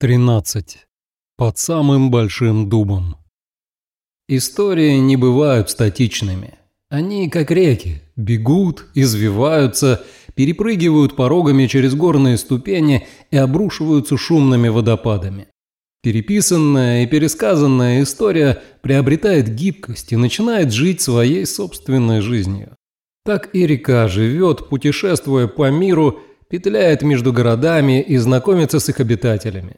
13. Под самым большим дубом. Истории не бывают статичными. Они как реки, бегут, извиваются, перепрыгивают порогами через горные ступени и обрушиваются шумными водопадами. Переписанная и пересказанная история приобретает гибкость и начинает жить своей собственной жизнью. Так и река живет, путешествуя по миру, петляет между городами и знакомится с их обитателями.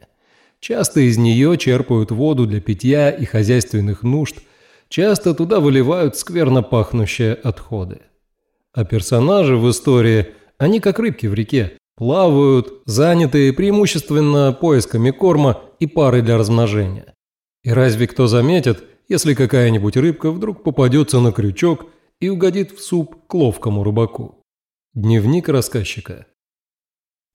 Часто из нее черпают воду для питья и хозяйственных нужд, часто туда выливают скверно пахнущие отходы. А персонажи в истории, они как рыбки в реке, плавают, занятые преимущественно поисками корма и пары для размножения. И разве кто заметит, если какая-нибудь рыбка вдруг попадется на крючок и угодит в суп к ловкому рыбаку? Дневник рассказчика.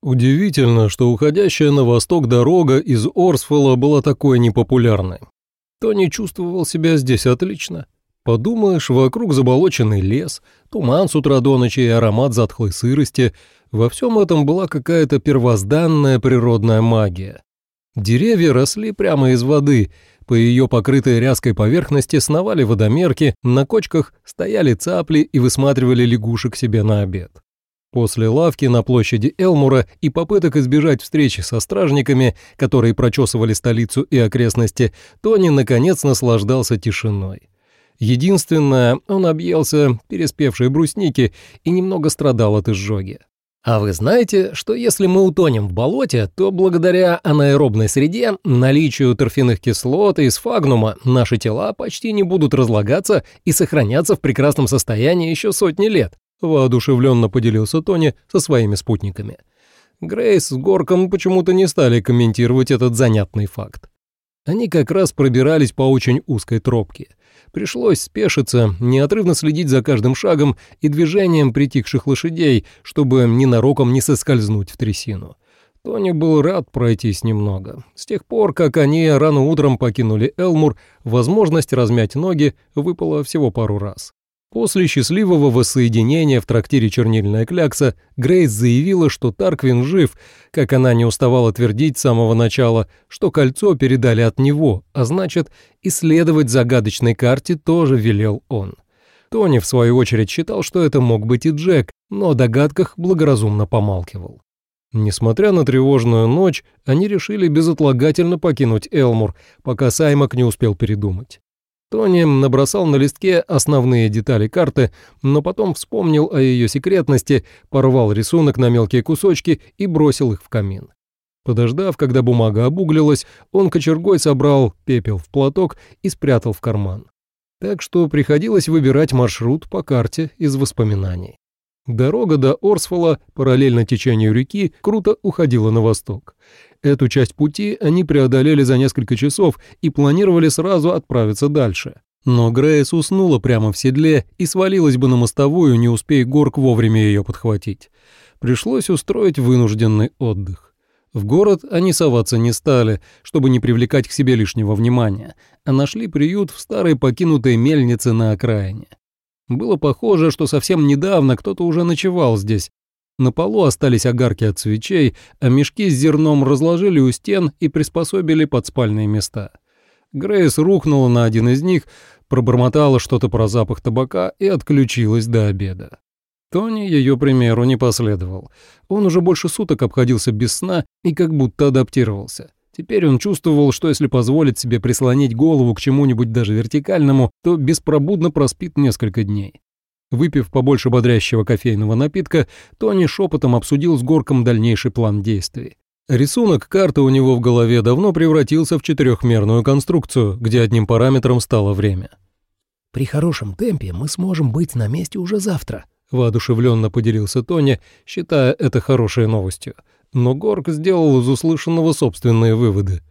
Удивительно, что уходящая на восток дорога из Орсфола была такой непопулярной. Тони чувствовал себя здесь отлично. Подумаешь, вокруг заболоченный лес, туман с утра до ночи и аромат затхлой сырости. Во всем этом была какая-то первозданная природная магия. Деревья росли прямо из воды, по ее покрытой ряской поверхности сновали водомерки, на кочках стояли цапли и высматривали лягушек себе на обед. После лавки на площади Элмура и попыток избежать встречи со стражниками, которые прочесывали столицу и окрестности, Тони, наконец, наслаждался тишиной. Единственное, он объелся переспевшей брусники и немного страдал от изжоги. А вы знаете, что если мы утонем в болоте, то благодаря анаэробной среде, наличию торфяных кислот и сфагнума, наши тела почти не будут разлагаться и сохраняться в прекрасном состоянии еще сотни лет. Воодушевленно поделился Тони со своими спутниками. Грейс с Горком почему-то не стали комментировать этот занятный факт. Они как раз пробирались по очень узкой тропке. Пришлось спешиться, неотрывно следить за каждым шагом и движением притихших лошадей, чтобы ненароком не соскользнуть в трясину. Тони был рад пройтись немного. С тех пор, как они рано утром покинули Элмур, возможность размять ноги выпала всего пару раз. После счастливого воссоединения в трактире «Чернильная клякса» Грейс заявила, что Тарквин жив, как она не уставала твердить с самого начала, что кольцо передали от него, а значит, исследовать загадочной карте тоже велел он. Тони, в свою очередь, считал, что это мог быть и Джек, но о догадках благоразумно помалкивал. Несмотря на тревожную ночь, они решили безотлагательно покинуть Элмур, пока Саймак не успел передумать. Тони набросал на листке основные детали карты, но потом вспомнил о ее секретности, порвал рисунок на мелкие кусочки и бросил их в камин. Подождав, когда бумага обуглилась, он кочергой собрал пепел в платок и спрятал в карман. Так что приходилось выбирать маршрут по карте из воспоминаний. Дорога до Орсфола, параллельно течению реки, круто уходила на восток. Эту часть пути они преодолели за несколько часов и планировали сразу отправиться дальше. Но Грейс уснула прямо в седле и свалилась бы на мостовую, не успей Горк вовремя ее подхватить. Пришлось устроить вынужденный отдых. В город они соваться не стали, чтобы не привлекать к себе лишнего внимания, а нашли приют в старой покинутой мельнице на окраине. Было похоже, что совсем недавно кто-то уже ночевал здесь, на полу остались огарки от свечей, а мешки с зерном разложили у стен и приспособили под спальные места. Грейс рухнула на один из них, пробормотала что-то про запах табака и отключилась до обеда. Тони ее примеру не последовал. Он уже больше суток обходился без сна и как будто адаптировался. Теперь он чувствовал, что если позволит себе прислонить голову к чему-нибудь даже вертикальному, то беспробудно проспит несколько дней. Выпив побольше бодрящего кофейного напитка, Тони шепотом обсудил с Горком дальнейший план действий. Рисунок карты у него в голове давно превратился в четырехмерную конструкцию, где одним параметром стало время. «При хорошем темпе мы сможем быть на месте уже завтра», — воодушевленно поделился Тони, считая это хорошей новостью. Но Горк сделал из услышанного собственные выводы.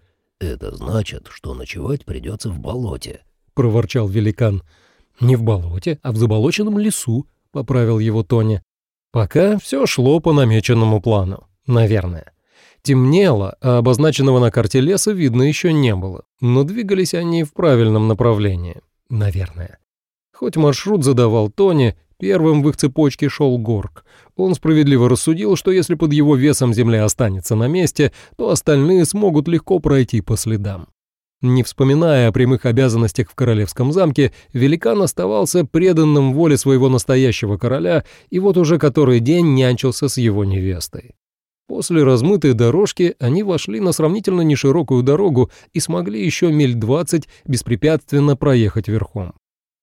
«Это значит, что ночевать придется в болоте», — проворчал великан. «Не в болоте, а в заболоченном лесу», — поправил его Тони. Пока все шло по намеченному плану, наверное. Темнело, а обозначенного на карте леса видно еще не было, но двигались они в правильном направлении, наверное. Хоть маршрут задавал Тони, Первым в их цепочке шел Горг. Он справедливо рассудил, что если под его весом земля останется на месте, то остальные смогут легко пройти по следам. Не вспоминая о прямых обязанностях в королевском замке, великан оставался преданным воле своего настоящего короля и вот уже который день нянчился с его невестой. После размытой дорожки они вошли на сравнительно неширокую дорогу и смогли еще миль двадцать беспрепятственно проехать верхом.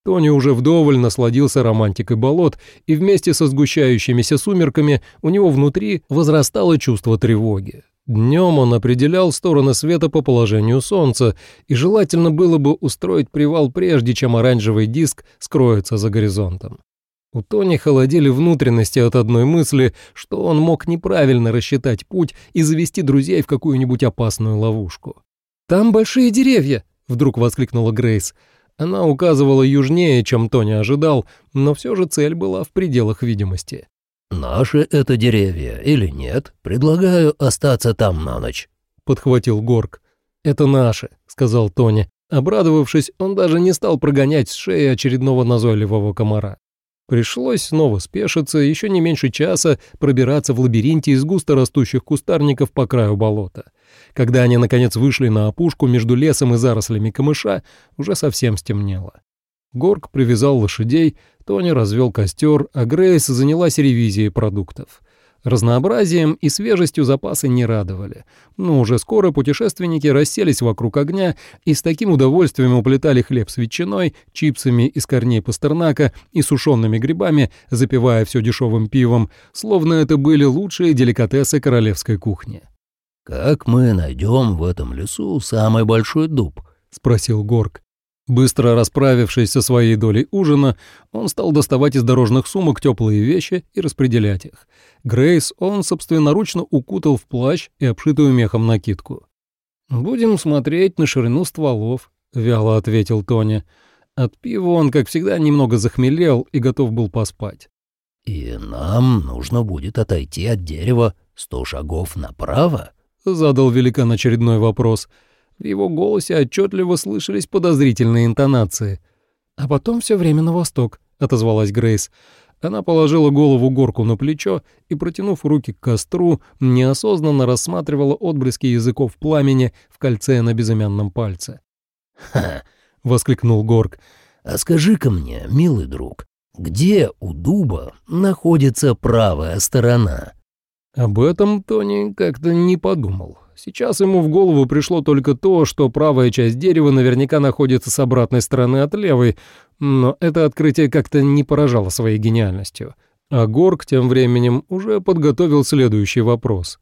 Тони уже вдоволь насладился романтикой болот, и вместе со сгущающимися сумерками у него внутри возрастало чувство тревоги. Днем он определял стороны света по положению солнца, и желательно было бы устроить привал прежде, чем оранжевый диск скроется за горизонтом. У Тони холодили внутренности от одной мысли, что он мог неправильно рассчитать путь и завести друзей в какую-нибудь опасную ловушку. «Там большие деревья!» — вдруг воскликнула Грейс. Она указывала южнее, чем Тони ожидал, но все же цель была в пределах видимости. «Наши это деревья или нет? Предлагаю остаться там на ночь», — подхватил Горг. «Это наши», — сказал Тони. Обрадовавшись, он даже не стал прогонять с шеи очередного назойливого комара. Пришлось снова спешиться, еще не меньше часа пробираться в лабиринте из густо растущих кустарников по краю болота. Когда они, наконец, вышли на опушку между лесом и зарослями камыша, уже совсем стемнело. Горг привязал лошадей, Тони развел костер, а Грейс занялась ревизией продуктов — Разнообразием и свежестью запасы не радовали. Но уже скоро путешественники расселись вокруг огня и с таким удовольствием уплетали хлеб с ветчиной, чипсами из корней пастернака и сушеными грибами, запивая все дешевым пивом, словно это были лучшие деликатесы королевской кухни. «Как мы найдем в этом лесу самый большой дуб?» — спросил Горг. Быстро расправившись со своей долей ужина, он стал доставать из дорожных сумок теплые вещи и распределять их. Грейс он собственноручно укутал в плащ и обшитую мехом накидку. «Будем смотреть на ширину стволов», — вяло ответил Тони. От пива он, как всегда, немного захмелел и готов был поспать. «И нам нужно будет отойти от дерева сто шагов направо?» — задал великан очередной вопрос — в его голосе отчетливо слышались подозрительные интонации. «А потом все время на восток», — отозвалась Грейс. Она положила голову горку на плечо и, протянув руки к костру, неосознанно рассматривала отблески языков пламени в кольце на безымянном пальце. «Ха!» — воскликнул Горк. «А скажи-ка мне, милый друг, где у дуба находится правая сторона?» Об этом Тони как-то не подумал. Сейчас ему в голову пришло только то, что правая часть дерева наверняка находится с обратной стороны от левой, но это открытие как-то не поражало своей гениальностью. А Горг тем временем уже подготовил следующий вопрос.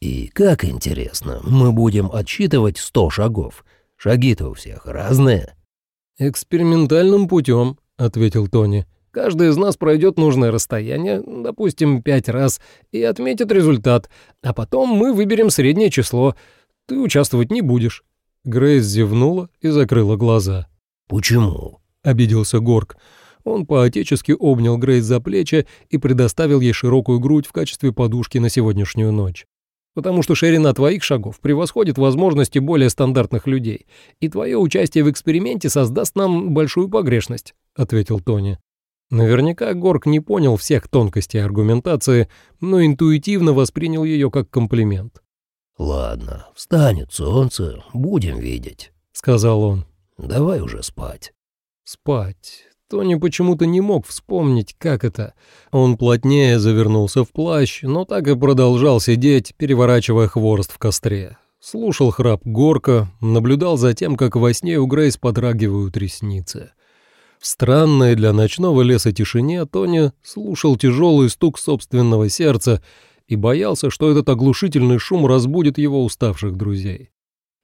«И как интересно, мы будем отсчитывать сто шагов? Шаги-то у всех разные». «Экспериментальным путем», — ответил Тони. Каждый из нас пройдет нужное расстояние, допустим, пять раз, и отметит результат, а потом мы выберем среднее число. Ты участвовать не будешь». Грейс зевнула и закрыла глаза. «Почему?» — обиделся Горг. Он поотечески обнял Грейс за плечи и предоставил ей широкую грудь в качестве подушки на сегодняшнюю ночь. «Потому что ширина твоих шагов превосходит возможности более стандартных людей, и твое участие в эксперименте создаст нам большую погрешность», — ответил Тони. Наверняка Горк не понял всех тонкостей аргументации, но интуитивно воспринял ее как комплимент. «Ладно, встанет солнце, будем видеть», — сказал он. «Давай уже спать». Спать. Тони почему-то не мог вспомнить, как это. Он плотнее завернулся в плащ, но так и продолжал сидеть, переворачивая хворост в костре. Слушал храп горка, наблюдал за тем, как во сне у Грейс подрагивают ресницы. В странной для ночного леса тишине Тони слушал тяжелый стук собственного сердца и боялся, что этот оглушительный шум разбудит его уставших друзей.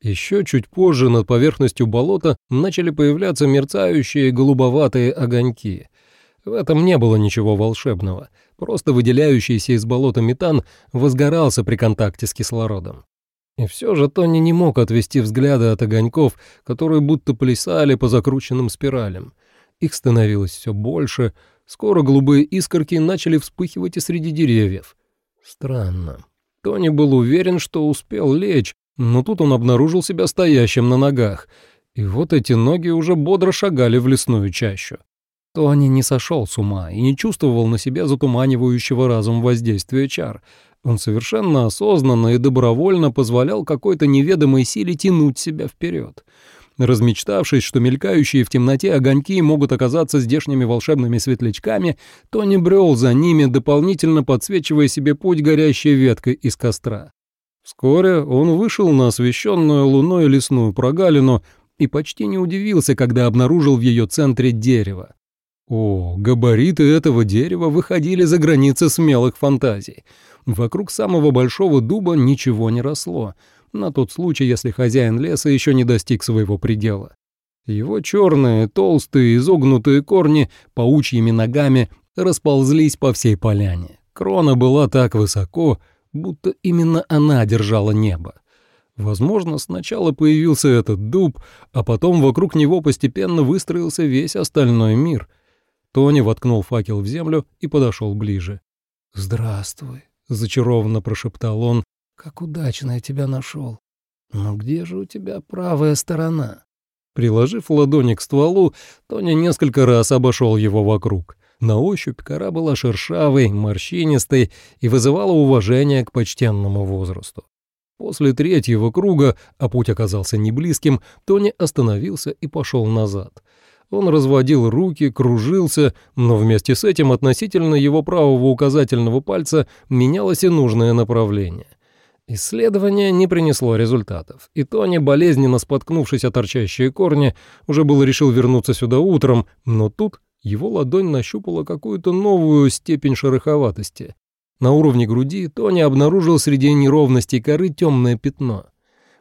Еще чуть позже над поверхностью болота начали появляться мерцающие голубоватые огоньки. В этом не было ничего волшебного, просто выделяющийся из болота метан возгорался при контакте с кислородом. И все же Тони не мог отвести взгляды от огоньков, которые будто плясали по закрученным спиралям. Их становилось все больше. Скоро голубые искорки начали вспыхивать и среди деревьев. Странно. Тони был уверен, что успел лечь, но тут он обнаружил себя стоящим на ногах. И вот эти ноги уже бодро шагали в лесную чащу. Тони не сошел с ума и не чувствовал на себя затуманивающего разум воздействия чар. Он совершенно осознанно и добровольно позволял какой-то неведомой силе тянуть себя вперед. Размечтавшись, что мелькающие в темноте огоньки могут оказаться здешними волшебными светлячками, Тони брел за ними, дополнительно подсвечивая себе путь горящей веткой из костра. Вскоре он вышел на освещенную луной лесную прогалину и почти не удивился, когда обнаружил в ее центре дерево. О, габариты этого дерева выходили за границы смелых фантазий. Вокруг самого большого дуба ничего не росло — на тот случай, если хозяин леса еще не достиг своего предела. Его черные, толстые, изогнутые корни паучьими ногами расползлись по всей поляне. Крона была так высоко, будто именно она держала небо. Возможно, сначала появился этот дуб, а потом вокруг него постепенно выстроился весь остальной мир. Тони воткнул факел в землю и подошел ближе. «Здравствуй», — зачарованно прошептал он, как удачно я тебя нашел. Но где же у тебя правая сторона? Приложив ладони к стволу, Тоня несколько раз обошел его вокруг. На ощупь кора была шершавой, морщинистой и вызывала уважение к почтенному возрасту. После третьего круга, а путь оказался неблизким, Тони остановился и пошел назад. Он разводил руки, кружился, но вместе с этим относительно его правого указательного пальца менялось и нужное направление. Исследование не принесло результатов, и Тони, болезненно споткнувшись о торчащие корни, уже было решил вернуться сюда утром, но тут его ладонь нащупала какую-то новую степень шероховатости. На уровне груди Тони обнаружил среди неровностей коры темное пятно.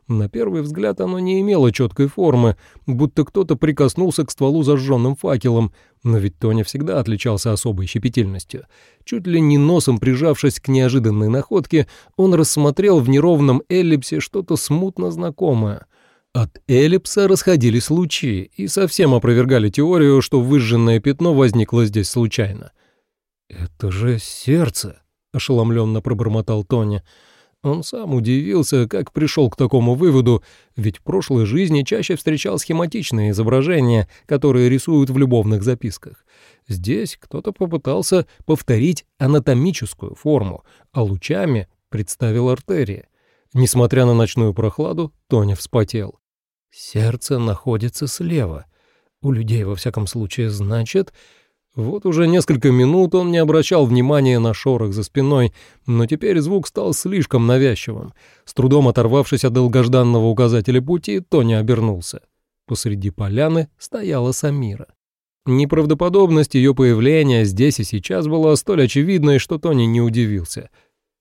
На первый взгляд оно не имело четкой формы, будто кто-то прикоснулся к стволу зажженным факелом, но ведь Тоня всегда отличался особой щепетильностью. Чуть ли не носом прижавшись к неожиданной находке, он рассмотрел в неровном эллипсе что-то смутно знакомое. От эллипса расходились лучи и совсем опровергали теорию, что выжженное пятно возникло здесь случайно. «Это же сердце!» — ошеломленно пробормотал Тоня. Он сам удивился, как пришел к такому выводу, ведь в прошлой жизни чаще встречал схематичные изображения, которые рисуют в любовных записках. Здесь кто-то попытался повторить анатомическую форму, а лучами представил артерии. Несмотря на ночную прохладу, Тоня вспотел. «Сердце находится слева. У людей, во всяком случае, значит...» Вот уже несколько минут он не обращал внимания на шорох за спиной, но теперь звук стал слишком навязчивым. С трудом оторвавшись от долгожданного указателя пути, Тони обернулся. Посреди поляны стояла Самира. Неправдоподобность ее появления здесь и сейчас была столь очевидной, что Тони не удивился.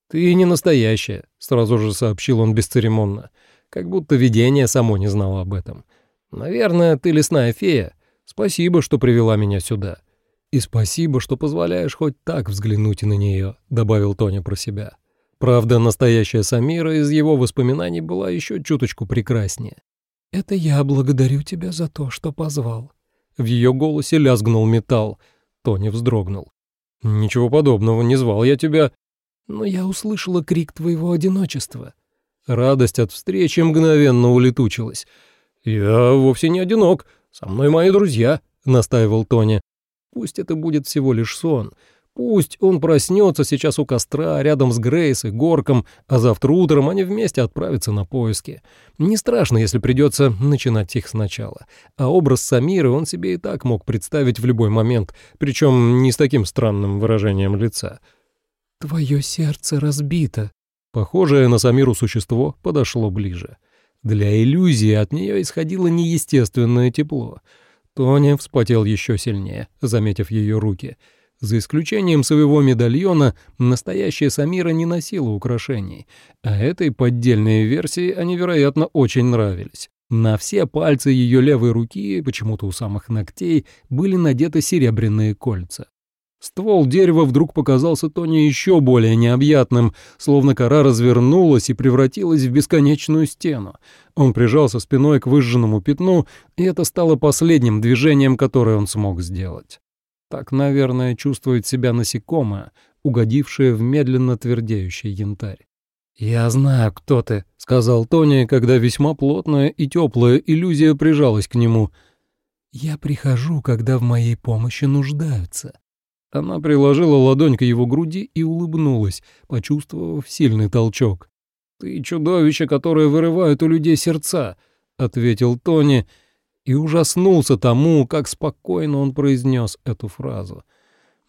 «Ты не настоящая», — сразу же сообщил он бесцеремонно, как будто видение само не знало об этом. «Наверное, ты лесная фея. Спасибо, что привела меня сюда». «И спасибо, что позволяешь хоть так взглянуть на нее», — добавил Тоня про себя. Правда, настоящая Самира из его воспоминаний была еще чуточку прекраснее. «Это я благодарю тебя за то, что позвал». В ее голосе лязгнул металл. Тони вздрогнул. «Ничего подобного, не звал я тебя». «Но я услышала крик твоего одиночества». Радость от встречи мгновенно улетучилась. «Я вовсе не одинок, со мной мои друзья», — настаивал Тони. Пусть это будет всего лишь сон. Пусть он проснется сейчас у костра рядом с Грейс и Горком, а завтра утром они вместе отправятся на поиски. Не страшно, если придется начинать их сначала. А образ Самиры он себе и так мог представить в любой момент, причем не с таким странным выражением лица. «Твое сердце разбито». Похожее на Самиру существо подошло ближе. Для иллюзии от нее исходило неестественное тепло — Тони вспотел еще сильнее, заметив ее руки. За исключением своего медальона, настоящая Самира не носила украшений, а этой поддельной версии они, вероятно, очень нравились. На все пальцы ее левой руки, почему-то у самых ногтей, были надеты серебряные кольца. Ствол дерева вдруг показался Тони еще более необъятным, словно кора развернулась и превратилась в бесконечную стену. Он прижался спиной к выжженному пятну, и это стало последним движением, которое он смог сделать. Так, наверное, чувствует себя насекомое, угодившее в медленно твердеющий янтарь. «Я знаю, кто ты», — сказал Тони, когда весьма плотная и теплая иллюзия прижалась к нему. Я прихожу, когда в моей помощи нуждаются». Она приложила ладонь к его груди и улыбнулась, почувствовав сильный толчок. «Ты чудовище, которое вырывает у людей сердца», — ответил Тони и ужаснулся тому, как спокойно он произнес эту фразу.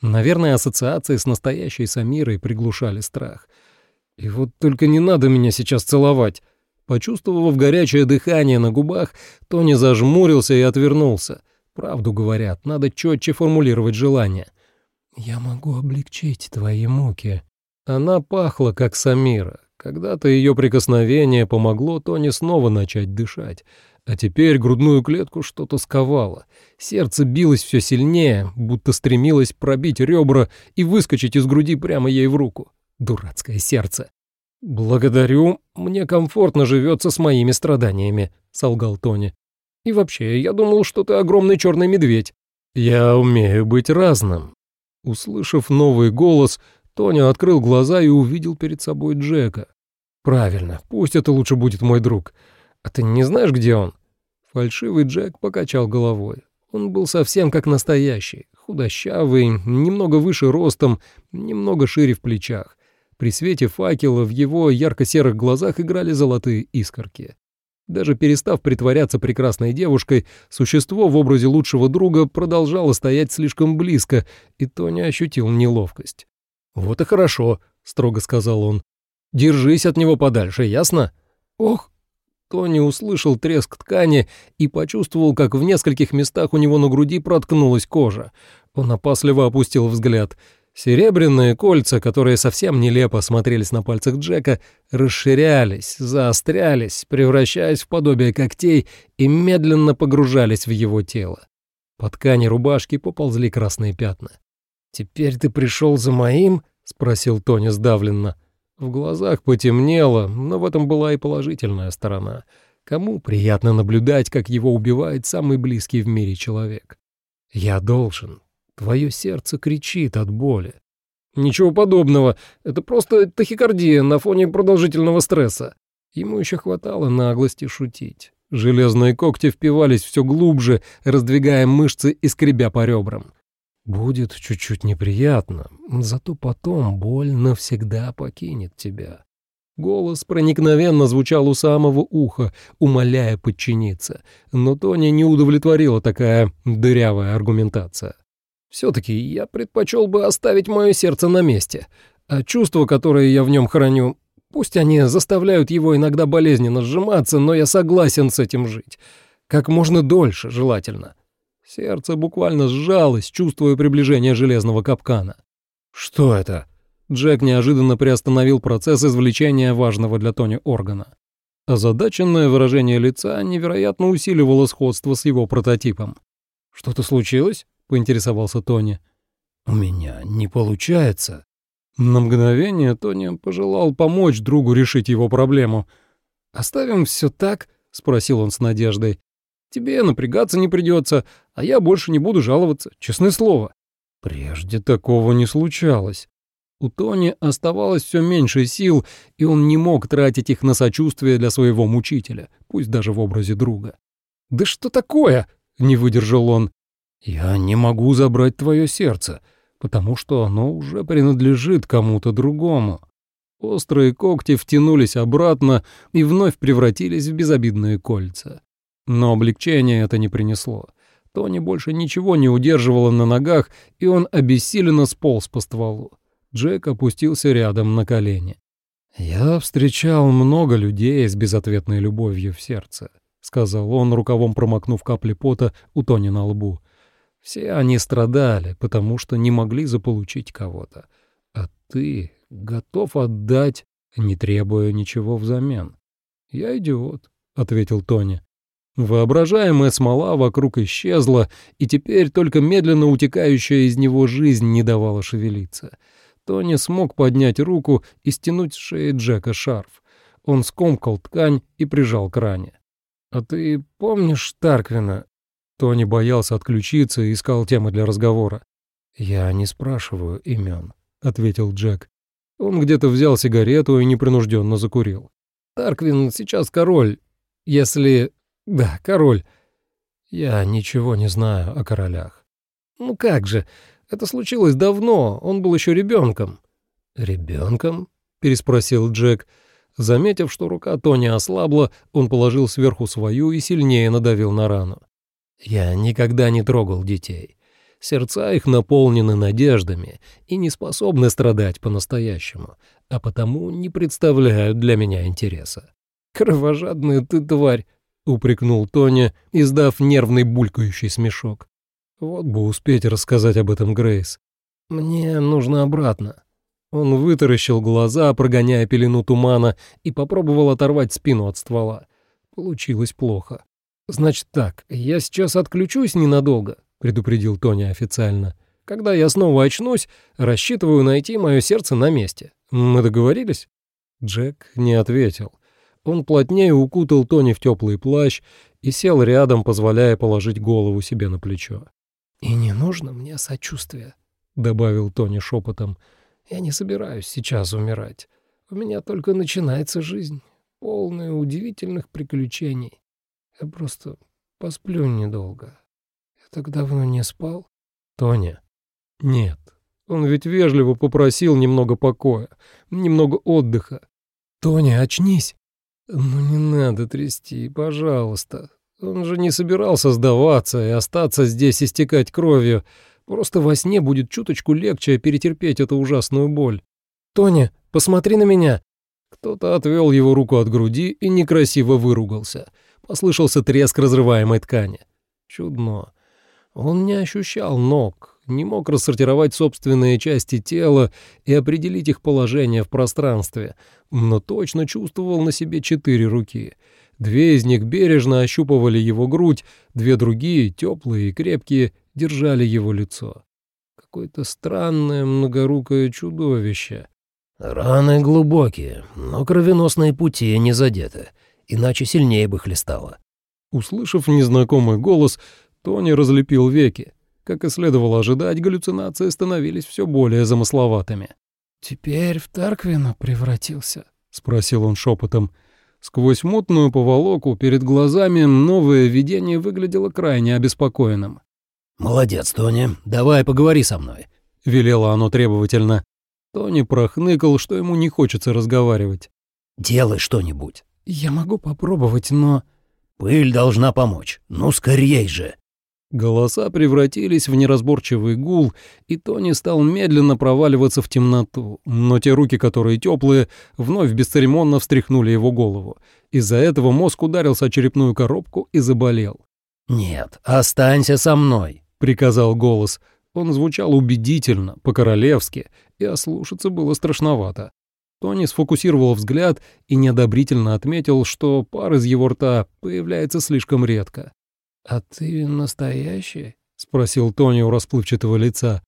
Наверное, ассоциации с настоящей Самирой приглушали страх. «И вот только не надо меня сейчас целовать», Почувствовав горячее дыхание на губах, Тони зажмурился и отвернулся. Правду говорят, надо четче формулировать желание. «Я могу облегчить твои муки». Она пахла, как Самира. Когда-то ее прикосновение помогло Тони снова начать дышать. А теперь грудную клетку что-то сковало. Сердце билось все сильнее, будто стремилось пробить ребра и выскочить из груди прямо ей в руку. Дурацкое сердце. «Благодарю, мне комфортно живется с моими страданиями», — солгал Тони. «И вообще, я думал, что ты огромный черный медведь». «Я умею быть разным». Услышав новый голос, Тони открыл глаза и увидел перед собой Джека. «Правильно, пусть это лучше будет мой друг. А ты не знаешь, где он?» Фальшивый Джек покачал головой. Он был совсем как настоящий, худощавый, немного выше ростом, немного шире в плечах. При свете факела в его ярко-серых глазах играли золотые искорки. Даже перестав притворяться прекрасной девушкой, существо в образе лучшего друга продолжало стоять слишком близко, и Тоня ощутил неловкость. «Вот и хорошо», — строго сказал он. «Держись от него подальше, ясно?» «Ох!» Тони услышал треск ткани и почувствовал, как в нескольких местах у него на груди проткнулась кожа. Он опасливо опустил взгляд — Серебряные кольца, которые совсем нелепо смотрелись на пальцах Джека, расширялись, заострялись, превращаясь в подобие когтей и медленно погружались в его тело. По ткани рубашки поползли красные пятна. «Теперь ты пришел за моим?» — спросил Тони сдавленно. В глазах потемнело, но в этом была и положительная сторона. Кому приятно наблюдать, как его убивает самый близкий в мире человек? «Я должен, Твое сердце кричит от боли. Ничего подобного. Это просто тахикардия на фоне продолжительного стресса. Ему еще хватало наглости шутить. Железные когти впивались все глубже, раздвигая мышцы и скребя по ребрам. Будет чуть-чуть неприятно, зато потом боль навсегда покинет тебя. Голос проникновенно звучал у самого уха, умоляя подчиниться, но Тони не удовлетворила такая дырявая аргументация. Все-таки я предпочел бы оставить мое сердце на месте, а чувства, которые я в нем храню, пусть они заставляют его иногда болезненно сжиматься, но я согласен с этим жить. Как можно дольше, желательно. Сердце буквально сжалось, чувствуя приближение железного капкана. «Что это?» Джек неожиданно приостановил процесс извлечения важного для Тони органа. Озадаченное выражение лица невероятно усиливало сходство с его прототипом. «Что-то случилось?» — поинтересовался Тони. «У меня не получается». На мгновение Тони пожелал помочь другу решить его проблему. «Оставим все так?» — спросил он с надеждой. «Тебе напрягаться не придется, а я больше не буду жаловаться, честное слово». Прежде такого не случалось. У Тони оставалось все меньше сил, и он не мог тратить их на сочувствие для своего мучителя, пусть даже в образе друга. «Да что такое?» — не выдержал он. «Я не могу забрать твое сердце, потому что оно уже принадлежит кому-то другому». Острые когти втянулись обратно и вновь превратились в безобидные кольца. Но облегчения это не принесло. Тони больше ничего не удерживало на ногах, и он обессиленно сполз по стволу. Джек опустился рядом на колени. «Я встречал много людей с безответной любовью в сердце», — сказал он, рукавом промокнув капли пота у Тони на лбу. Все они страдали, потому что не могли заполучить кого-то. А ты готов отдать, не требуя ничего взамен. «Я идиот», — ответил Тони. Воображаемая смола вокруг исчезла, и теперь только медленно утекающая из него жизнь не давала шевелиться. Тони смог поднять руку и стянуть с шеи Джека шарф. Он скомкал ткань и прижал к ране. «А ты помнишь Тарквина, Тони боялся отключиться и искал темы для разговора. «Я не спрашиваю имен», — ответил Джек. Он где-то взял сигарету и непринужденно закурил. «Тарквин сейчас король, если... Да, король. Я ничего не знаю о королях. Ну как же, это случилось давно, он был еще ребенком. Ребенком? переспросил Джек. Заметив, что рука Тони ослабла, он положил сверху свою и сильнее надавил на рану. Я никогда не трогал детей. Сердца их наполнены надеждами и не способны страдать по-настоящему, а потому не представляют для меня интереса. «Кровожадная ты тварь!» — упрекнул Тоня, издав нервный булькающий смешок. «Вот бы успеть рассказать об этом Грейс. Мне нужно обратно». Он вытаращил глаза, прогоняя пелену тумана, и попробовал оторвать спину от ствола. Получилось плохо. «Значит так, я сейчас отключусь ненадолго», — предупредил Тоня официально. «Когда я снова очнусь, рассчитываю найти мое сердце на месте. Мы договорились?» Джек не ответил. Он плотнее укутал Тони в теплый плащ и сел рядом, позволяя положить голову себе на плечо. «И не нужно мне сочувствия», — добавил Тони шепотом. «Я не собираюсь сейчас умирать. У меня только начинается жизнь, полная удивительных приключений. Я просто посплю недолго. Я так давно не спал». «Тоня?» «Нет. Он ведь вежливо попросил немного покоя, немного отдыха. Тоня, очнись!» «Ну не надо трясти, пожалуйста. Он же не собирался сдаваться и остаться здесь истекать кровью. Просто во сне будет чуточку легче перетерпеть эту ужасную боль. Тоня, посмотри на меня!» Кто-то отвел его руку от груди и некрасиво выругался. Послышался треск разрываемой ткани. Чудно. Он не ощущал ног, не мог рассортировать собственные части тела и определить их положение в пространстве, но точно чувствовал на себе четыре руки. Две из них бережно ощупывали его грудь, две другие, теплые и крепкие, держали его лицо. Какое-то странное многорукое чудовище. «Раны глубокие, но кровеносные пути не задеты, иначе сильнее бы хлестало». Услышав незнакомый голос, Тони разлепил веки. Как и следовало ожидать, галлюцинации становились все более замысловатыми. «Теперь в Тарквина превратился?» — спросил он шепотом. Сквозь мутную поволоку перед глазами новое видение выглядело крайне обеспокоенным. «Молодец, Тони, давай поговори со мной», — велело оно требовательно. Тони прохныкал, что ему не хочется разговаривать. «Делай что-нибудь». «Я могу попробовать, но...» «Пыль должна помочь. Ну, скорей же!» Голоса превратились в неразборчивый гул, и Тони стал медленно проваливаться в темноту, но те руки, которые теплые, вновь бесцеремонно встряхнули его голову. Из-за этого мозг ударился о черепную коробку и заболел. «Нет, останься со мной», — приказал голос. Он звучал убедительно, по-королевски, и ослушаться было страшновато. Тони сфокусировал взгляд и неодобрительно отметил, что пар из его рта появляется слишком редко. «А ты настоящий?» — спросил Тони у расплывчатого лица.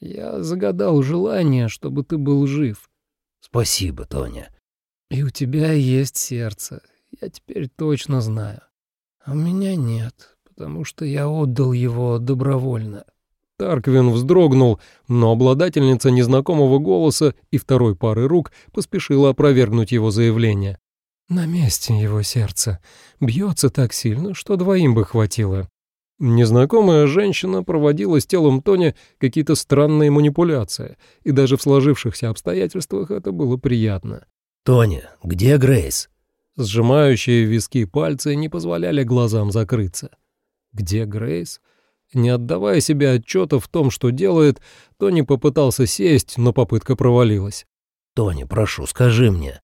«Я загадал желание, чтобы ты был жив». «Спасибо, Тоня». «И у тебя есть сердце, я теперь точно знаю. А у меня нет, потому что я отдал его добровольно». Тарквин вздрогнул, но обладательница незнакомого голоса и второй пары рук поспешила опровергнуть его заявление. На месте его сердце. Бьется так сильно, что двоим бы хватило. Незнакомая женщина проводила с телом Тони какие-то странные манипуляции, и даже в сложившихся обстоятельствах это было приятно. «Тони, где Грейс?» Сжимающие виски пальцы не позволяли глазам закрыться. «Где Грейс?» Не отдавая себе отчета в том, что делает, Тони попытался сесть, но попытка провалилась. «Тони, прошу, скажи мне».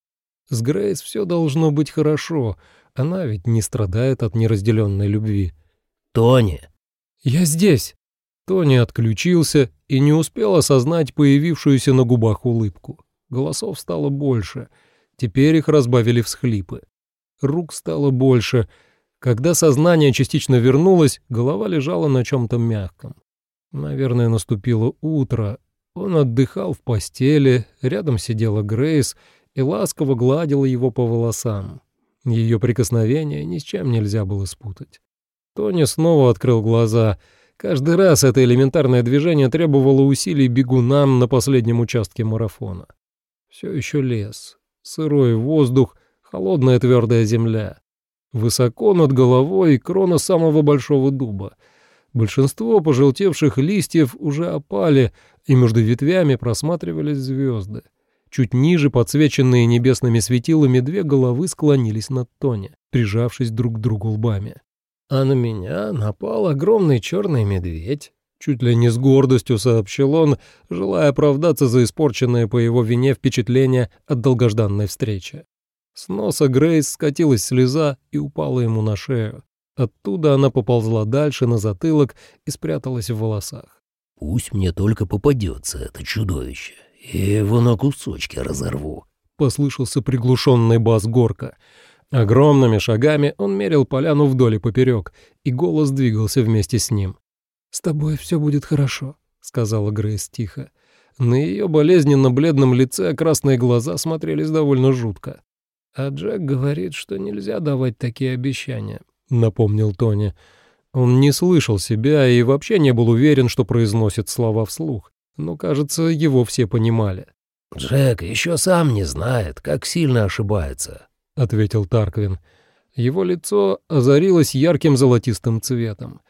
С Грейс все должно быть хорошо. Она ведь не страдает от неразделенной любви. «Тони!» «Я здесь!» Тони отключился и не успел осознать появившуюся на губах улыбку. Голосов стало больше. Теперь их разбавили всхлипы. Рук стало больше. Когда сознание частично вернулось, голова лежала на чем-то мягком. Наверное, наступило утро. Он отдыхал в постели, рядом сидела Грейс — и ласково гладила его по волосам. Ее прикосновение ни с чем нельзя было спутать. Тони снова открыл глаза. Каждый раз это элементарное движение требовало усилий бегунам на последнем участке марафона. Все еще лес, сырой воздух, холодная твердая земля. Высоко над головой крона самого большого дуба. Большинство пожелтевших листьев уже опали, и между ветвями просматривались звезды. Чуть ниже, подсвеченные небесными светилами, две головы склонились над Тони, прижавшись друг к другу лбами. А на меня напал огромный черный медведь. Чуть ли не с гордостью сообщил он, желая оправдаться за испорченное по его вине впечатление от долгожданной встречи. С носа Грейс скатилась слеза и упала ему на шею. Оттуда она поползла дальше на затылок и спряталась в волосах. «Пусть мне только попадется это чудовище, я его на кусочки разорву», — послышался приглушенный бас Горка. Огромными шагами он мерил поляну вдоль и поперек, и голос двигался вместе с ним. «С тобой все будет хорошо», — сказала Грейс тихо. На ее болезненно-бледном лице красные глаза смотрелись довольно жутко. «А Джек говорит, что нельзя давать такие обещания», — напомнил Тони. Он не слышал себя и вообще не был уверен, что произносит слова вслух. Но, кажется, его все понимали. «Джек еще сам не знает, как сильно ошибается», — ответил Тарквин. Его лицо озарилось ярким золотистым цветом.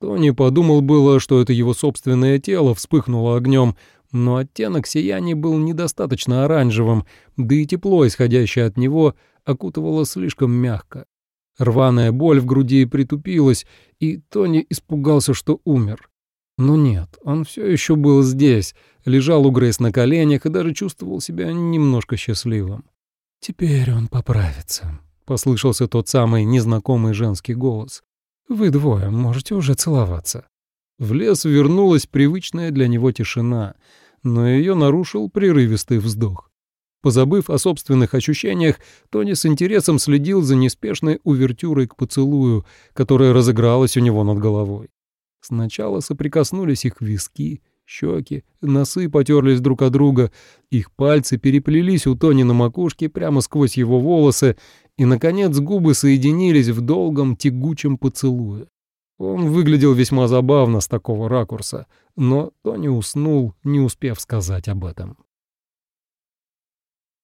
Тони подумал было, что это его собственное тело вспыхнуло огнем, но оттенок сияния был недостаточно оранжевым, да и тепло, исходящее от него, окутывало слишком мягко. Рваная боль в груди притупилась, и Тони испугался, что умер. Но нет, он все еще был здесь, лежал у Грейс на коленях и даже чувствовал себя немножко счастливым. «Теперь он поправится», — послышался тот самый незнакомый женский голос. Вы двое можете уже целоваться». В лес вернулась привычная для него тишина, но ее нарушил прерывистый вздох. Позабыв о собственных ощущениях, Тони с интересом следил за неспешной увертюрой к поцелую, которая разыгралась у него над головой. Сначала соприкоснулись их виски, щеки, носы потерлись друг от друга, их пальцы переплелись у Тони на макушке прямо сквозь его волосы, и, наконец, губы соединились в долгом тягучем поцелуе. Он выглядел весьма забавно с такого ракурса, но Тони уснул, не успев сказать об этом.